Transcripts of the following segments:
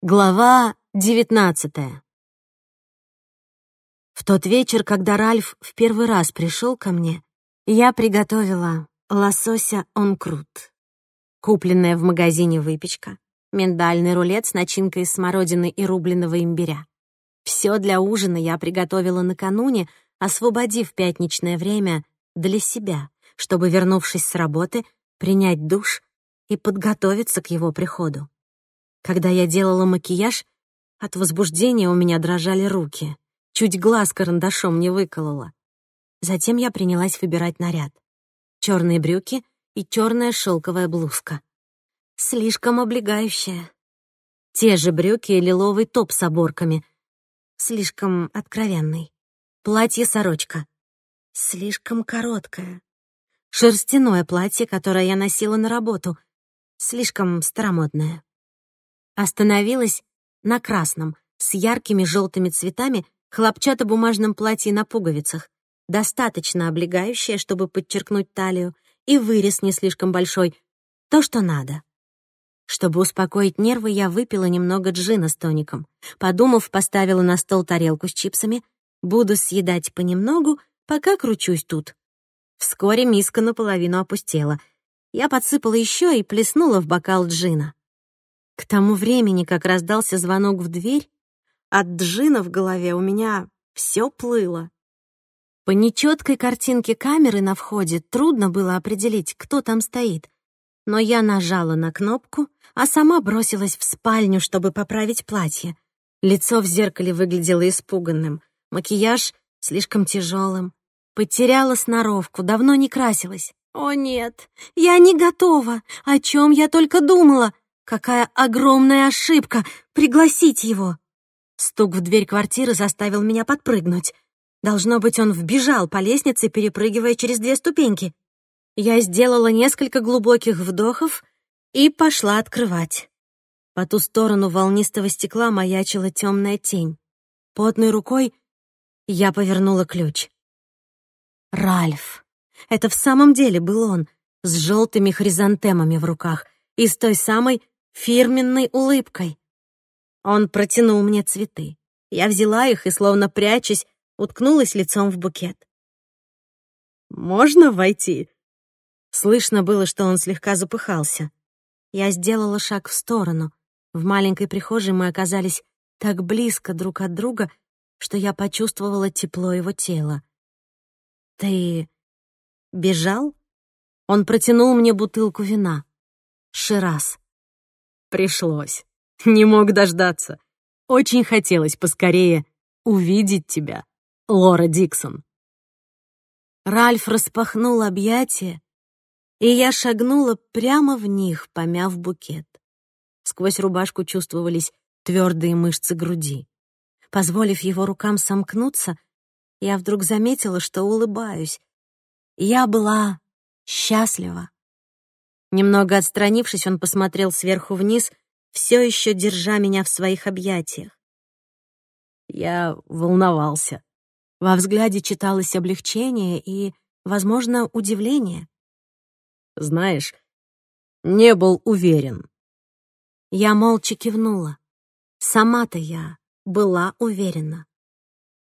Глава девятнадцатая. В тот вечер, когда Ральф в первый раз пришел ко мне, я приготовила лосося онкрут. Купленная в магазине выпечка, миндальный рулет с начинкой из смородины и рубленого имбиря. Все для ужина я приготовила накануне, освободив пятничное время для себя, чтобы, вернувшись с работы, принять душ и подготовиться к его приходу. Когда я делала макияж, от возбуждения у меня дрожали руки. Чуть глаз карандашом не выколола. Затем я принялась выбирать наряд. Черные брюки и черная шелковая блузка. Слишком облегающая. Те же брюки и лиловый топ с оборками. Слишком откровенный. Платье-сорочка. Слишком короткое. Шерстяное платье, которое я носила на работу. Слишком старомодное остановилась на красном, с яркими желтыми цветами, хлопчатобумажном платье на пуговицах, достаточно облегающее, чтобы подчеркнуть талию, и вырез не слишком большой, то, что надо. Чтобы успокоить нервы, я выпила немного джина с тоником. Подумав, поставила на стол тарелку с чипсами. Буду съедать понемногу, пока кручусь тут. Вскоре миска наполовину опустела. Я подсыпала еще и плеснула в бокал джина. К тому времени, как раздался звонок в дверь, от джина в голове у меня все плыло. По нечеткой картинке камеры на входе трудно было определить, кто там стоит. Но я нажала на кнопку, а сама бросилась в спальню, чтобы поправить платье. Лицо в зеркале выглядело испуганным, макияж слишком тяжелым. Потеряла сноровку, давно не красилась. О нет, я не готова. О чем я только думала? Какая огромная ошибка пригласить его! Стук в дверь квартиры заставил меня подпрыгнуть. Должно быть, он вбежал по лестнице, перепрыгивая через две ступеньки. Я сделала несколько глубоких вдохов и пошла открывать. По ту сторону волнистого стекла маячила темная тень. Потной рукой я повернула ключ. Ральф. Это в самом деле был он, с желтыми хризантемами в руках и с той самой фирменной улыбкой. Он протянул мне цветы. Я взяла их и, словно прячась, уткнулась лицом в букет. «Можно войти?» Слышно было, что он слегка запыхался. Я сделала шаг в сторону. В маленькой прихожей мы оказались так близко друг от друга, что я почувствовала тепло его тела. «Ты бежал?» Он протянул мне бутылку вина. «Шираз». Пришлось. Не мог дождаться. Очень хотелось поскорее увидеть тебя, Лора Диксон. Ральф распахнул объятия, и я шагнула прямо в них, помяв букет. Сквозь рубашку чувствовались твердые мышцы груди. Позволив его рукам сомкнуться, я вдруг заметила, что улыбаюсь. Я была счастлива. Немного отстранившись, он посмотрел сверху вниз, все еще держа меня в своих объятиях. Я волновался. Во взгляде читалось облегчение и, возможно, удивление. Знаешь, не был уверен. Я молча кивнула. Сама-то я была уверена.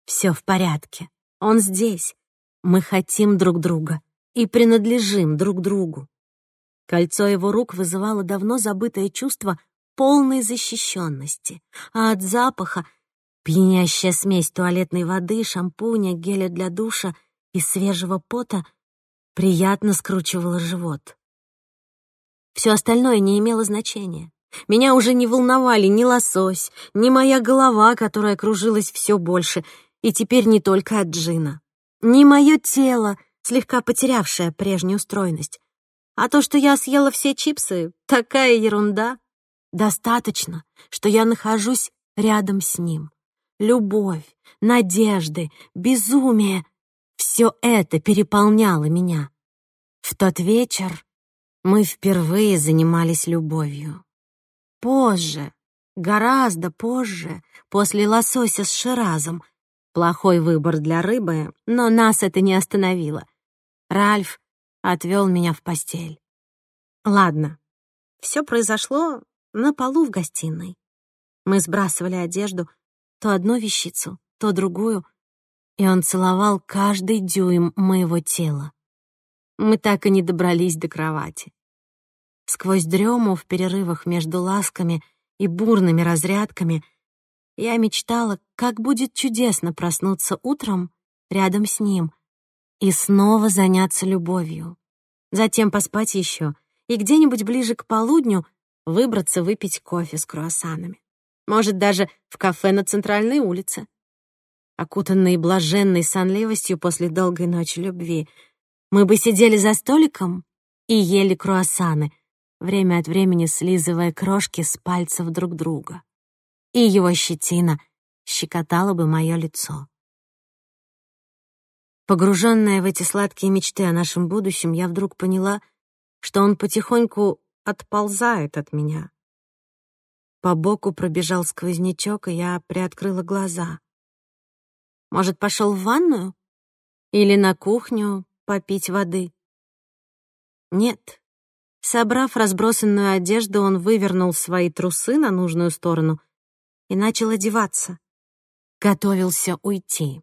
Все в порядке. Он здесь. Мы хотим друг друга и принадлежим друг другу. Кольцо его рук вызывало давно забытое чувство полной защищенности, а от запаха пьянящая смесь туалетной воды, шампуня, геля для душа и свежего пота приятно скручивала живот. Все остальное не имело значения. Меня уже не волновали ни лосось, ни моя голова, которая кружилась все больше, и теперь не только от джина, ни мое тело, слегка потерявшее прежнюю стройность. А то, что я съела все чипсы, такая ерунда. Достаточно, что я нахожусь рядом с ним. Любовь, надежды, безумие — все это переполняло меня. В тот вечер мы впервые занимались любовью. Позже, гораздо позже, после лосося с ширазом. Плохой выбор для рыбы, но нас это не остановило. Ральф отвел меня в постель. Ладно, все произошло на полу в гостиной. Мы сбрасывали одежду, то одну вещицу, то другую, и он целовал каждый дюйм моего тела. Мы так и не добрались до кровати. Сквозь дрему в перерывах между ласками и бурными разрядками я мечтала, как будет чудесно проснуться утром рядом с ним и снова заняться любовью. Затем поспать еще и где-нибудь ближе к полудню выбраться выпить кофе с круассанами. Может, даже в кафе на центральной улице. Окутанные блаженной сонливостью после долгой ночи любви, мы бы сидели за столиком и ели круассаны, время от времени слизывая крошки с пальцев друг друга. И его щетина щекотала бы мое лицо. Погруженная в эти сладкие мечты о нашем будущем, я вдруг поняла, что он потихоньку отползает от меня. По боку пробежал сквознячок, и я приоткрыла глаза. Может, пошел в ванную? Или на кухню попить воды? Нет. Собрав разбросанную одежду, он вывернул свои трусы на нужную сторону и начал одеваться. Готовился уйти.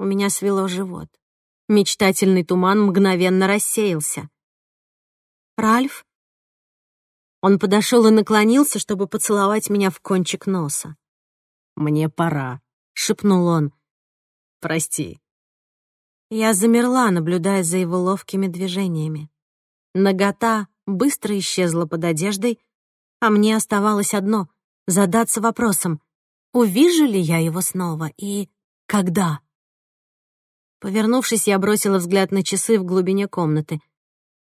У меня свело живот. Мечтательный туман мгновенно рассеялся. «Ральф?» Он подошел и наклонился, чтобы поцеловать меня в кончик носа. «Мне пора», — шепнул он. «Прости». Я замерла, наблюдая за его ловкими движениями. Нагота быстро исчезла под одеждой, а мне оставалось одно — задаться вопросом, увижу ли я его снова и когда. Повернувшись, я бросила взгляд на часы в глубине комнаты.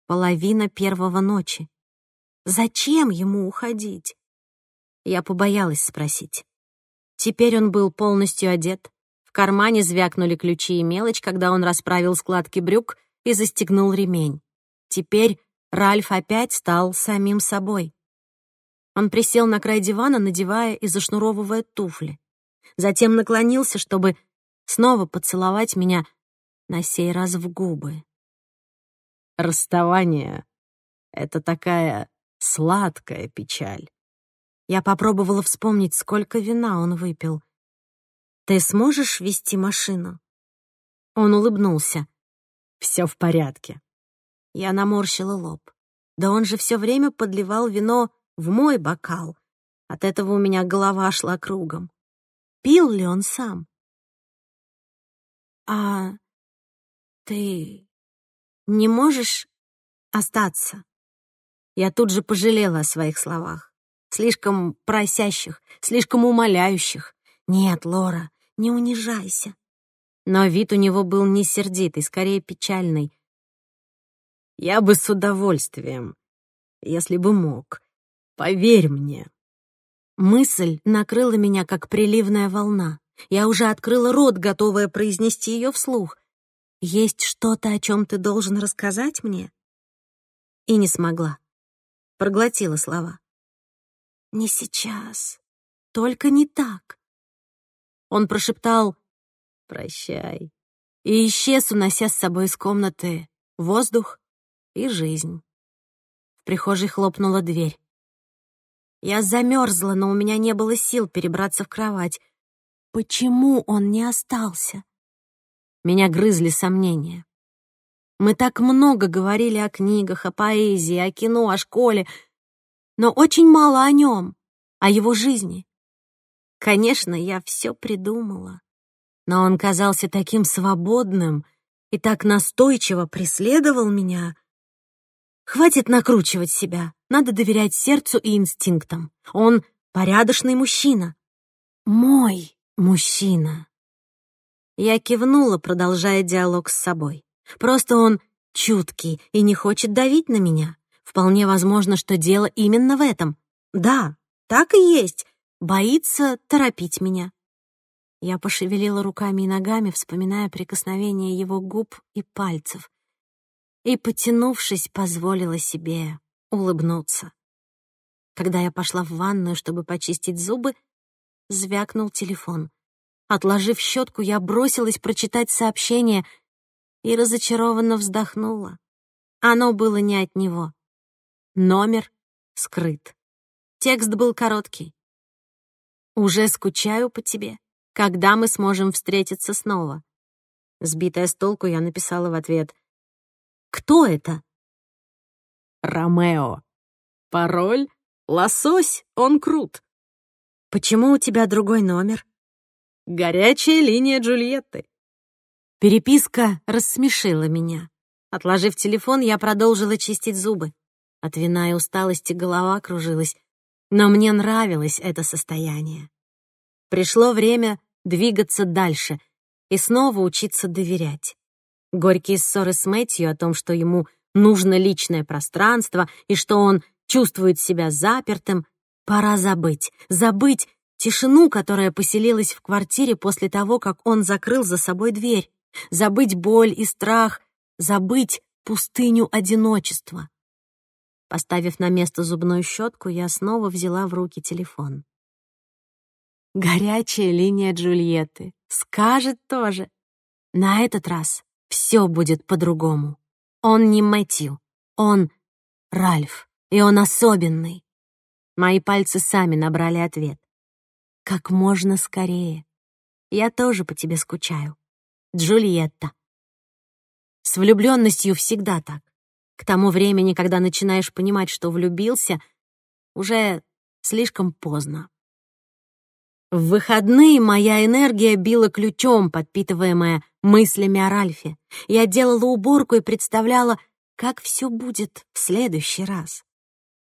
Половина первого ночи. Зачем ему уходить? Я побоялась спросить. Теперь он был полностью одет. В кармане звякнули ключи и мелочь, когда он расправил складки брюк и застегнул ремень. Теперь Ральф опять стал самим собой. Он присел на край дивана, надевая и зашнуровывая туфли. Затем наклонился, чтобы снова поцеловать меня на сей раз в губы. Расставание — это такая сладкая печаль. Я попробовала вспомнить, сколько вина он выпил. «Ты сможешь вести машину?» Он улыбнулся. «Все в порядке». Я наморщила лоб. Да он же все время подливал вино в мой бокал. От этого у меня голова шла кругом. Пил ли он сам? «А ты не можешь остаться?» Я тут же пожалела о своих словах. Слишком просящих, слишком умоляющих. «Нет, Лора, не унижайся». Но вид у него был не сердитый, скорее печальный. «Я бы с удовольствием, если бы мог. Поверь мне». Мысль накрыла меня, как приливная волна. Я уже открыла рот, готовая произнести ее вслух. Есть что-то, о чем ты должен рассказать мне? И не смогла. Проглотила слова. Не сейчас. Только не так. Он прошептал «Прощай» и исчез, унося с собой из комнаты воздух и жизнь. В прихожей хлопнула дверь. Я замерзла, но у меня не было сил перебраться в кровать. Почему он не остался? Меня грызли сомнения. Мы так много говорили о книгах, о поэзии, о кино, о школе, но очень мало о нем, о его жизни. Конечно, я все придумала, но он казался таким свободным и так настойчиво преследовал меня. Хватит накручивать себя, надо доверять сердцу и инстинктам. Он порядочный мужчина. Мой мужчина. Я кивнула, продолжая диалог с собой. Просто он чуткий и не хочет давить на меня. Вполне возможно, что дело именно в этом. Да, так и есть. Боится торопить меня. Я пошевелила руками и ногами, вспоминая прикосновение его губ и пальцев. И, потянувшись, позволила себе улыбнуться. Когда я пошла в ванную, чтобы почистить зубы, звякнул телефон — Отложив щетку, я бросилась прочитать сообщение и разочарованно вздохнула. Оно было не от него. Номер скрыт. Текст был короткий. Уже скучаю по тебе. Когда мы сможем встретиться снова?» Сбитая с толку, я написала в ответ. «Кто это?» «Ромео. Пароль — лосось, он крут». «Почему у тебя другой номер?» «Горячая линия Джульетты». Переписка рассмешила меня. Отложив телефон, я продолжила чистить зубы. От вина и усталости голова кружилась, но мне нравилось это состояние. Пришло время двигаться дальше и снова учиться доверять. Горькие ссоры с Мэтью о том, что ему нужно личное пространство и что он чувствует себя запертым, пора забыть. Забыть тишину, которая поселилась в квартире после того, как он закрыл за собой дверь. Забыть боль и страх, забыть пустыню одиночества. Поставив на место зубную щетку, я снова взяла в руки телефон. Горячая линия Джульетты. Скажет тоже. На этот раз все будет по-другому. Он не Мэтью, он Ральф, и он особенный. Мои пальцы сами набрали ответ. Как можно скорее. Я тоже по тебе скучаю. Джульетта. С влюбленностью всегда так. К тому времени, когда начинаешь понимать, что влюбился, уже слишком поздно. В выходные моя энергия била ключом, подпитываемая мыслями о Ральфе. Я делала уборку и представляла, как все будет в следующий раз.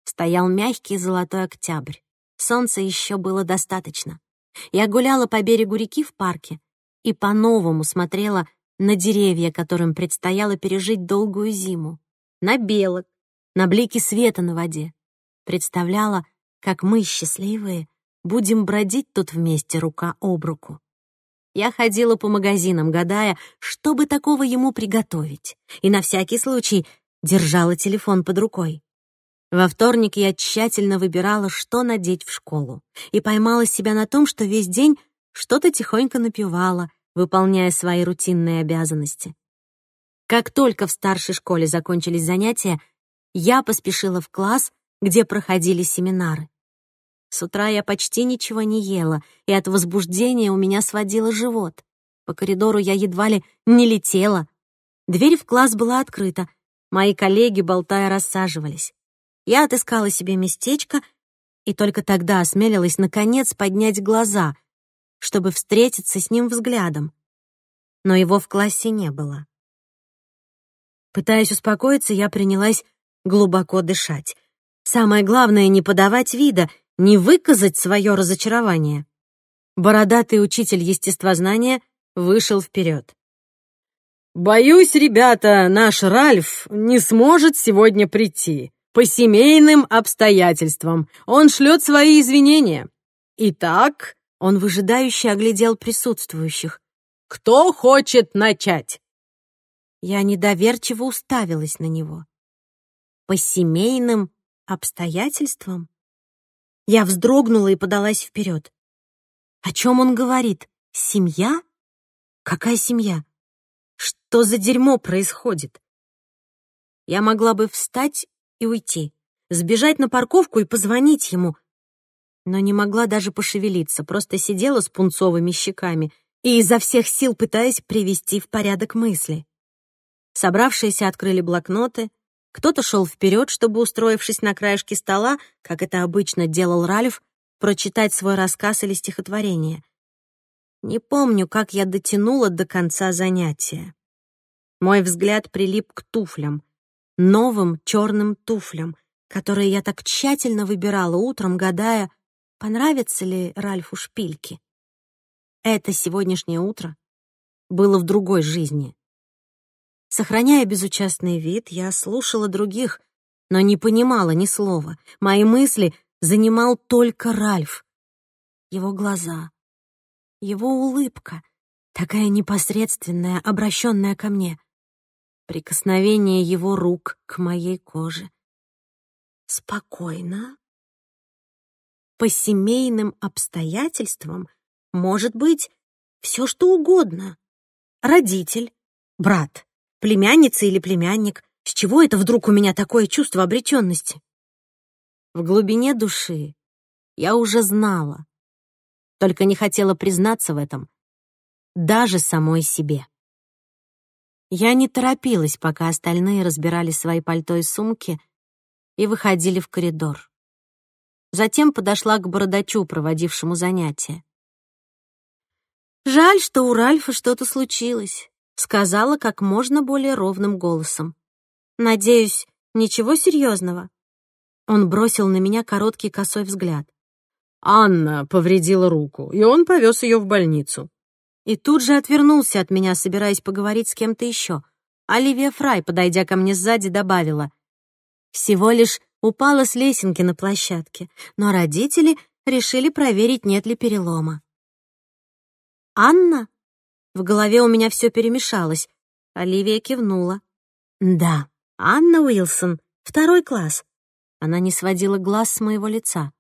Стоял мягкий золотой октябрь. Солнца еще было достаточно. Я гуляла по берегу реки в парке и по-новому смотрела на деревья, которым предстояло пережить долгую зиму на белок, на блики света на воде. Представляла, как мы, счастливые, будем бродить тут вместе рука об руку. Я ходила по магазинам, гадая, что бы такого ему приготовить, и на всякий случай держала телефон под рукой. Во вторник я тщательно выбирала, что надеть в школу, и поймала себя на том, что весь день что-то тихонько напевала, выполняя свои рутинные обязанности. Как только в старшей школе закончились занятия, я поспешила в класс, где проходили семинары. С утра я почти ничего не ела, и от возбуждения у меня сводило живот. По коридору я едва ли не летела. Дверь в класс была открыта. Мои коллеги, болтая, рассаживались. Я отыскала себе местечко и только тогда осмелилась наконец поднять глаза, чтобы встретиться с ним взглядом. Но его в классе не было. Пытаясь успокоиться, я принялась глубоко дышать. Самое главное — не подавать вида, не выказать свое разочарование. Бородатый учитель естествознания вышел вперед. «Боюсь, ребята, наш Ральф не сможет сегодня прийти. По семейным обстоятельствам. Он шлет свои извинения. Итак...» Он выжидающе оглядел присутствующих. «Кто хочет начать?» Я недоверчиво уставилась на него. По семейным обстоятельствам? Я вздрогнула и подалась вперед. О чем он говорит? Семья? Какая семья? Что за дерьмо происходит? Я могла бы встать и уйти, сбежать на парковку и позвонить ему, но не могла даже пошевелиться, просто сидела с пунцовыми щеками и изо всех сил пытаясь привести в порядок мысли. Собравшиеся открыли блокноты. Кто-то шел вперед, чтобы, устроившись на краешке стола, как это обычно делал Ральф, прочитать свой рассказ или стихотворение. Не помню, как я дотянула до конца занятия. Мой взгляд прилип к туфлям, новым черным туфлям, которые я так тщательно выбирала утром, гадая, понравятся ли Ральфу шпильки. Это сегодняшнее утро было в другой жизни. Сохраняя безучастный вид, я слушала других, но не понимала ни слова. Мои мысли занимал только Ральф. Его глаза, его улыбка, такая непосредственная, обращенная ко мне. Прикосновение его рук к моей коже. Спокойно. По семейным обстоятельствам может быть все что угодно. Родитель, брат, Племянница или племянник? С чего это вдруг у меня такое чувство обреченности? В глубине души я уже знала. только не хотела признаться в этом даже самой себе. Я не торопилась, пока остальные разбирали свои пальто и сумки и выходили в коридор. Затем подошла к бородачу, проводившему занятия. «Жаль, что у Ральфа что-то случилось», — сказала как можно более ровным голосом. «Надеюсь, ничего серьезного». Он бросил на меня короткий косой взгляд. Анна повредила руку, и он повез ее в больницу. И тут же отвернулся от меня, собираясь поговорить с кем-то еще. Оливия Фрай, подойдя ко мне сзади, добавила. Всего лишь упала с лесенки на площадке, но родители решили проверить, нет ли перелома. «Анна?» В голове у меня все перемешалось. Оливия кивнула. «Да, Анна Уилсон, второй класс». Она не сводила глаз с моего лица.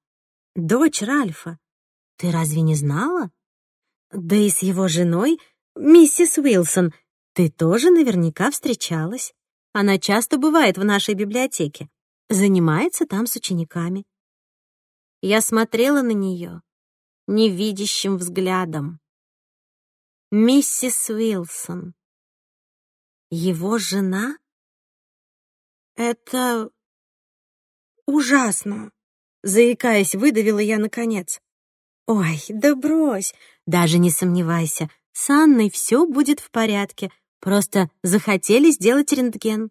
«Дочь Ральфа. Ты разве не знала?» «Да и с его женой, миссис Уилсон, ты тоже наверняка встречалась. Она часто бывает в нашей библиотеке, занимается там с учениками». Я смотрела на нее невидящим взглядом миссис Уилсон. Его жена? Это ужасно, заикаясь, выдавила я наконец. Ой, да брось, даже не сомневайся, с Анной все будет в порядке, просто захотели сделать рентген.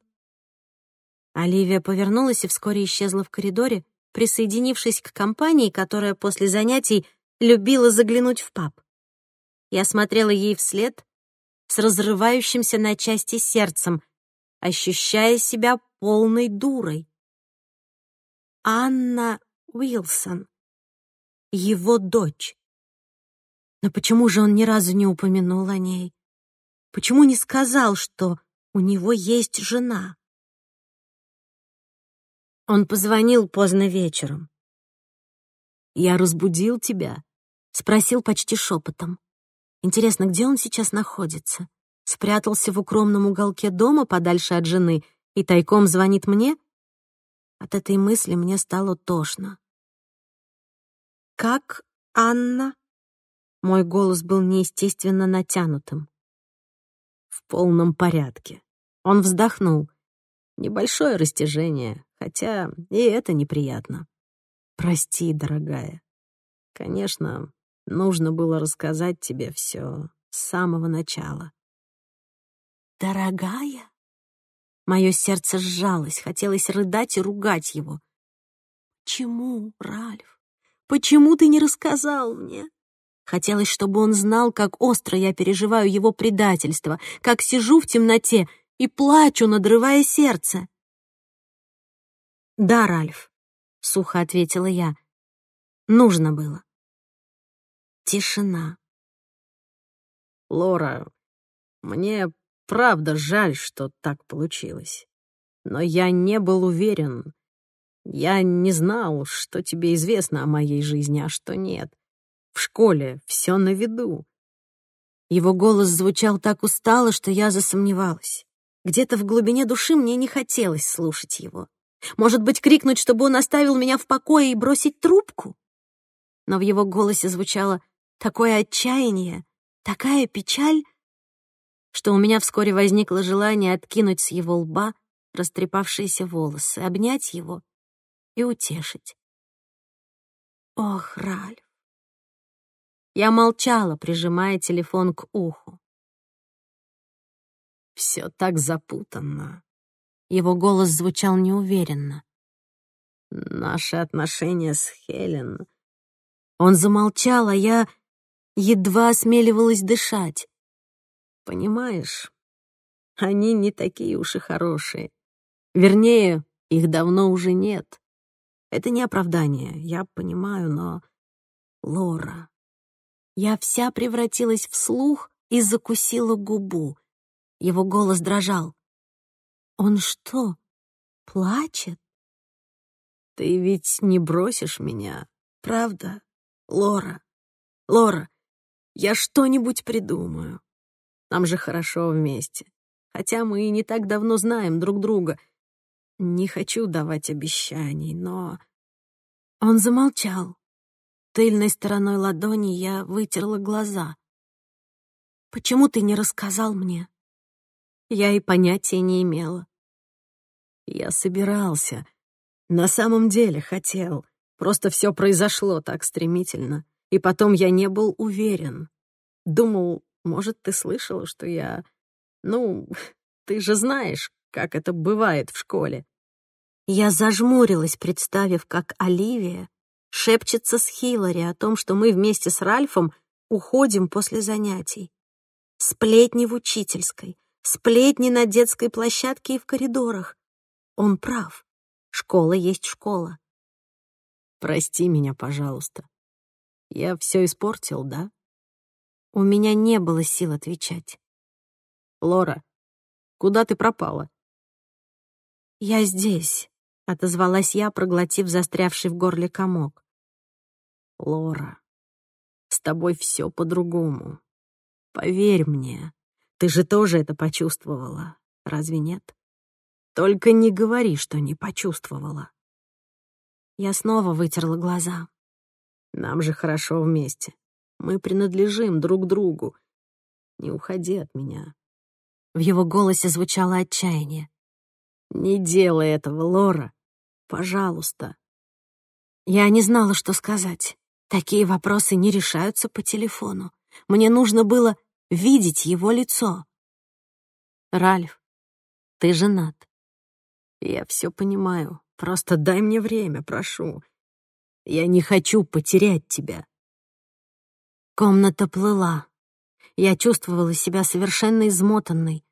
Оливия повернулась и вскоре исчезла в коридоре, присоединившись к компании, которая после занятий любила заглянуть в паб. Я смотрела ей вслед с разрывающимся на части сердцем, ощущая себя полной дурой. Анна Уилсон, его дочь. Но почему же он ни разу не упомянул о ней? Почему не сказал, что у него есть жена? Он позвонил поздно вечером. «Я разбудил тебя?» — спросил почти шепотом. Интересно, где он сейчас находится? Спрятался в укромном уголке дома подальше от жены и тайком звонит мне? От этой мысли мне стало тошно. «Как Анна?» Мой голос был неестественно натянутым. «В полном порядке». Он вздохнул. Небольшое растяжение, хотя и это неприятно. Прости, дорогая. Конечно, Нужно было рассказать тебе все с самого начала. «Дорогая?» Мое сердце сжалось, хотелось рыдать и ругать его. «Почему, Ральф? Почему ты не рассказал мне?» Хотелось, чтобы он знал, как остро я переживаю его предательство, как сижу в темноте и плачу, надрывая сердце. «Да, Ральф», — сухо ответила я, — «нужно было». Тишина. «Лора, мне правда жаль, что так получилось. Но я не был уверен. Я не знал, что тебе известно о моей жизни, а что нет. В школе все на виду». Его голос звучал так устало, что я засомневалась. Где-то в глубине души мне не хотелось слушать его. Может быть, крикнуть, чтобы он оставил меня в покое и бросить трубку? Но в его голосе звучало такое отчаяние, такая печаль, что у меня вскоре возникло желание откинуть с его лба растрепавшиеся волосы, обнять его и утешить. Ох, Ральф! Я молчала, прижимая телефон к уху. Все так запутанно. Его голос звучал неуверенно. Наши отношения с Хелен... Он замолчал, а я едва осмеливалась дышать. Понимаешь, они не такие уж и хорошие. Вернее, их давно уже нет. Это не оправдание, я понимаю, но... Лора... Я вся превратилась в слух и закусила губу. Его голос дрожал. «Он что, плачет?» «Ты ведь не бросишь меня, правда, Лора? Лора, я что-нибудь придумаю. Нам же хорошо вместе. Хотя мы и не так давно знаем друг друга. Не хочу давать обещаний, но...» Он замолчал. Тыльной стороной ладони я вытерла глаза. «Почему ты не рассказал мне?» Я и понятия не имела. Я собирался. На самом деле хотел. Просто все произошло так стремительно. И потом я не был уверен. Думал, может, ты слышала, что я... Ну, ты же знаешь, как это бывает в школе. Я зажмурилась, представив, как Оливия шепчется с Хиллари о том, что мы вместе с Ральфом уходим после занятий. Сплетни в учительской, сплетни на детской площадке и в коридорах. Он прав. Школа есть школа. Прости меня, пожалуйста. Я все испортил, да? У меня не было сил отвечать. Лора, куда ты пропала? Я здесь, отозвалась я, проглотив застрявший в горле комок. Лора, с тобой все по-другому. Поверь мне, ты же тоже это почувствовала, разве нет? Только не говори, что не почувствовала. Я снова вытерла глаза. Нам же хорошо вместе. Мы принадлежим друг другу. Не уходи от меня. В его голосе звучало отчаяние. Не делай этого, Лора. Пожалуйста. Я не знала, что сказать. Такие вопросы не решаются по телефону. Мне нужно было видеть его лицо. «Ральф, ты женат». «Я все понимаю. Просто дай мне время, прошу. Я не хочу потерять тебя». Комната плыла. Я чувствовала себя совершенно измотанной.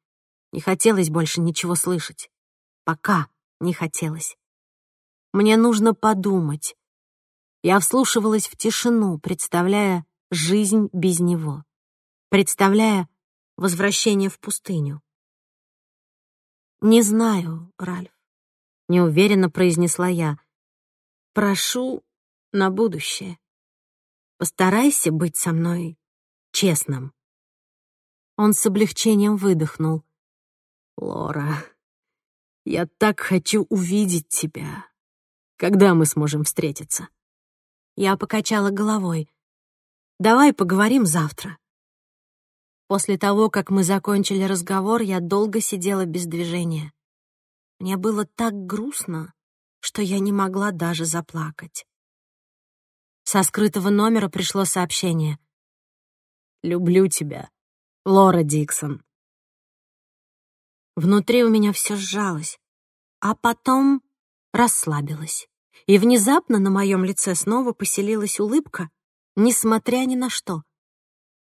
Не хотелось больше ничего слышать. Пока не хотелось. Мне нужно подумать. Я вслушивалась в тишину, представляя жизнь без него представляя возвращение в пустыню. «Не знаю, Ральф», — неуверенно произнесла я. «Прошу на будущее. Постарайся быть со мной честным». Он с облегчением выдохнул. «Лора, я так хочу увидеть тебя. Когда мы сможем встретиться?» Я покачала головой. «Давай поговорим завтра». После того, как мы закончили разговор, я долго сидела без движения. Мне было так грустно, что я не могла даже заплакать. Со скрытого номера пришло сообщение. «Люблю тебя, Лора Диксон». Внутри у меня все сжалось, а потом расслабилось. И внезапно на моем лице снова поселилась улыбка, несмотря ни на что.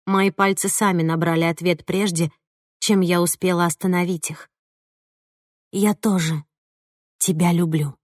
Мои пальцы сами набрали ответ прежде, чем я успела остановить их. «Я тоже тебя люблю».